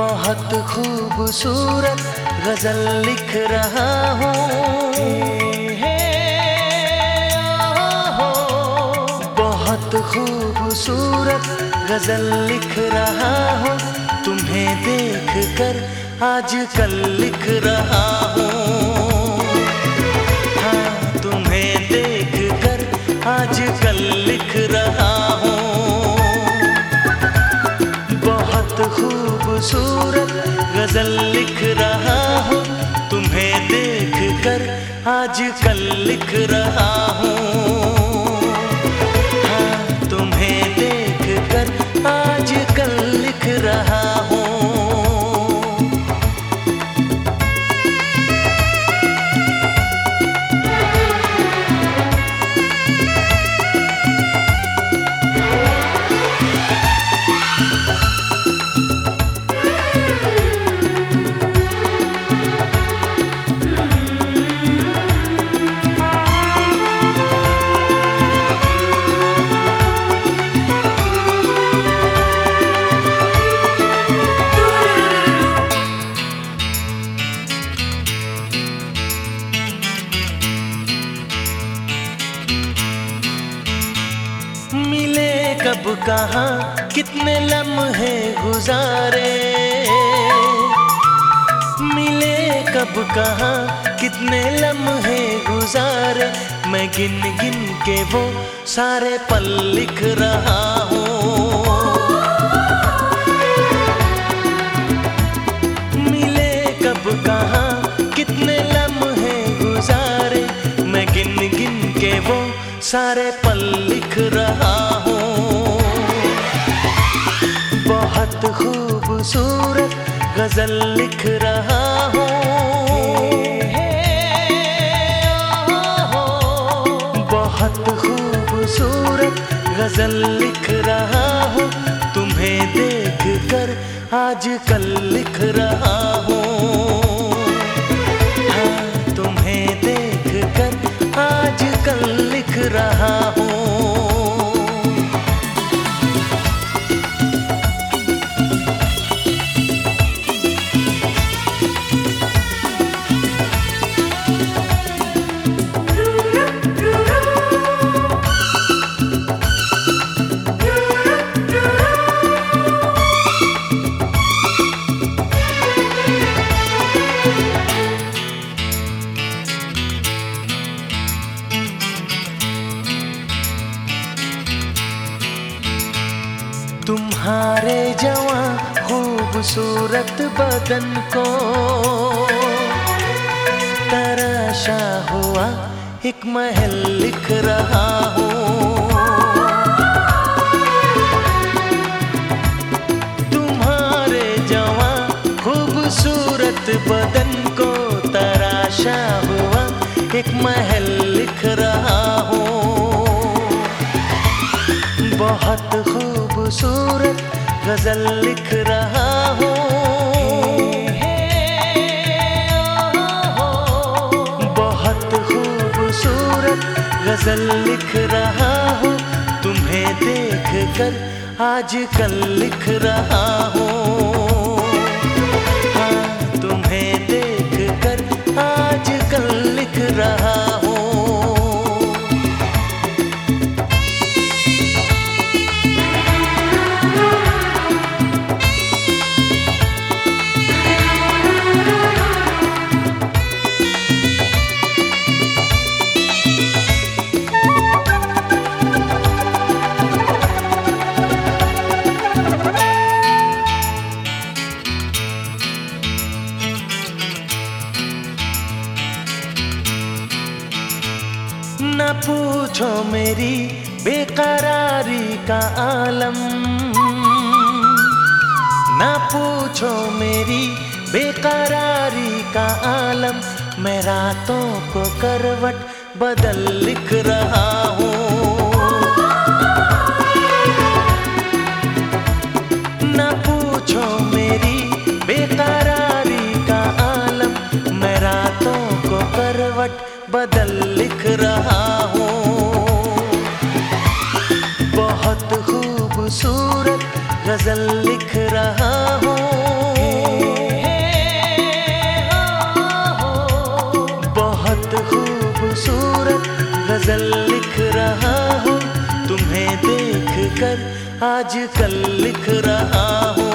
बहुत खूबसूरत गज़ल लिख रहा हूँ। बहुत खूबसूरत गज़ल लिख रहा हूँ। तुम्हें देख कर आज कल लिख रहा हूँ। हाँ तुम्हें देख कर आज कल लिख रहा खूबसूरत गज़ल लिख रहा हूँ। तुम्हें देख कर आज कल लिख रहा हाँ। कहा कितने लम्हे गुजारे। मिले कब कहा कितने लम्हे गुजारे। मैं गिन गिन के वो सारे पल लिख रहा हूँ। मिले कब कहा कितने लम्हे गुजारे। मैं गिन गिन के वो सारे पल लिख रहा बहुत खूबसूरत गज़ल लिख रहा हूँ। बहुत खूबसूरत गज़ल लिख रहा हूँ। तुम्हें देख कर आज कल लिख रहा हूँ। खूबसूरत बदन को। तराशा हुआ, एक महल लिख रहा हूँ। तुम्हारे जवां खूबसूरत बदन को तराशा हुआ, एक महल लिख रहा हूँ। बहुत खूबसूरत गज़ल लिख रहा गज़ल लिख रहा हूँ, तुम्हें देख कर आज कल लिख रहा हूँ। हाँ तुम्हें देख कर आज कल लिख रहा हूँ पूछो मेरी बेकरारी का आलम। ना पूछो मेरी बेकरारी का आलम। मैं रातों को करवट बदल लिख रहा हूँ। गज़ल लिख रहा हूँ। बहुत खूबसूरत गज़ल लिख रहा हूँ। तुम्हें देख कर आजकल लिख रहा हूँ।